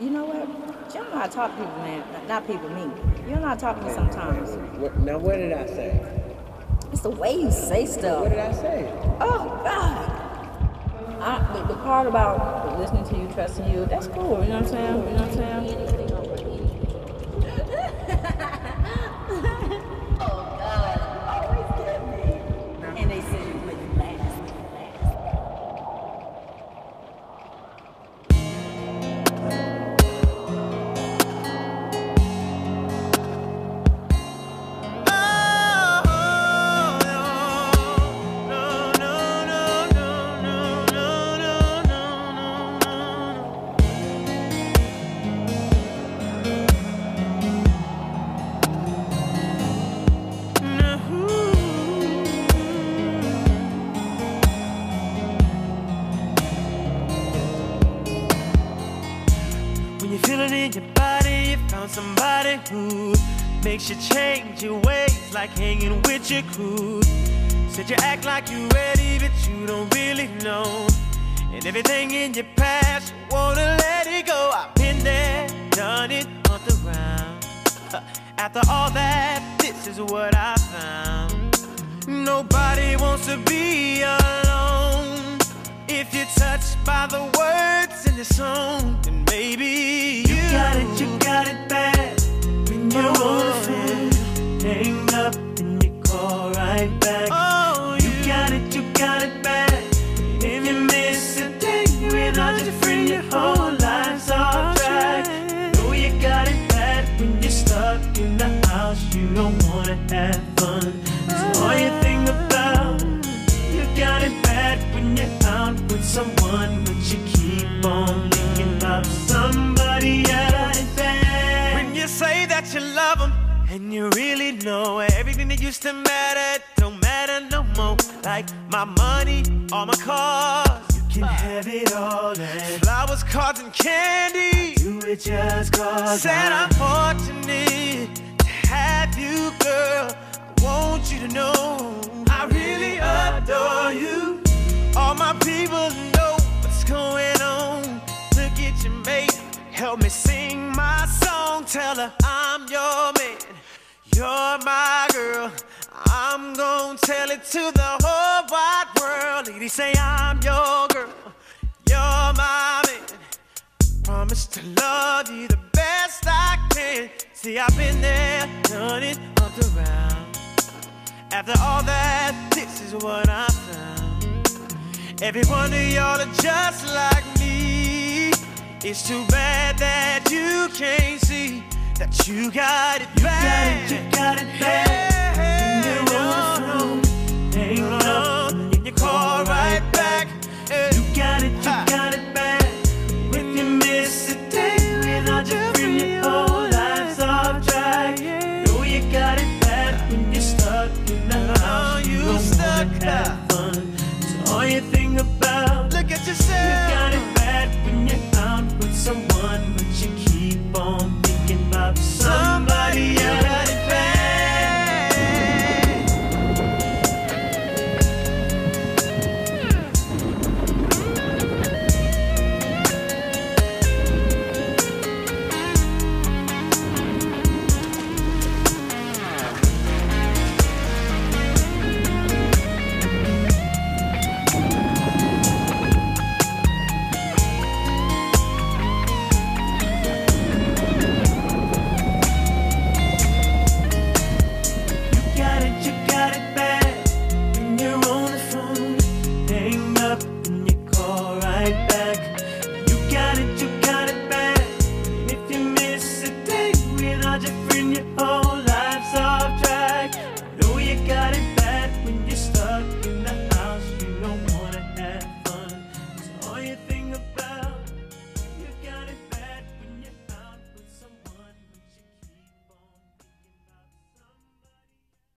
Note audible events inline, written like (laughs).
You know what? You don't know how to talk to people, man. Not- Not people, me. You don't know how to talk to me sometimes. What, now, what did I say? It's the way you say stuff. What did I say? Oh God. I, the, the part about listening to you, trusting you, that's cool. You know what I'm saying? You know what I'm saying? (laughs) When you feel it in your body, you found somebody who makes you change your ways, like hanging with your crew. Said you act like you ready, but you don't really know. And everything in your past, you wanna let it go. I've been there, done it on the round. (laughs) After all that, this is what I found. Nobody wants to be alone. If you're touched by the words in the song, then maybe you, got it, you got it bad. When you're oh. on the phone, hang up and you call right back. Oh, you, got it, you got it bad. If you miss a day without your friend, your whole oh, life's off track. Know you got it bad when you're stuck in the house. You don't wanna have fun. That's all you think about. You got it bad when you're out with someone, that you love them, and you really know everything that used to matter don't matter no more. Like my money, all my cars. You can have it all and flowers, cards, and candy. Do it just cause Said I'm fortunate to have you, girl. I want you to know I really adore you. All my people know what's going on. Look at your mate, help me sing my song. Tell her I'm your man, you're my girl. I'm gonna tell it to the whole wide world. Lady, say I'm your girl, you're my man. Promise to love you the best I can. See, I've been there, done it up around. After all that, this is what I found. Every one of y'all are just like me. It's too bad that you that you got it bad. You got it, you got it bad. up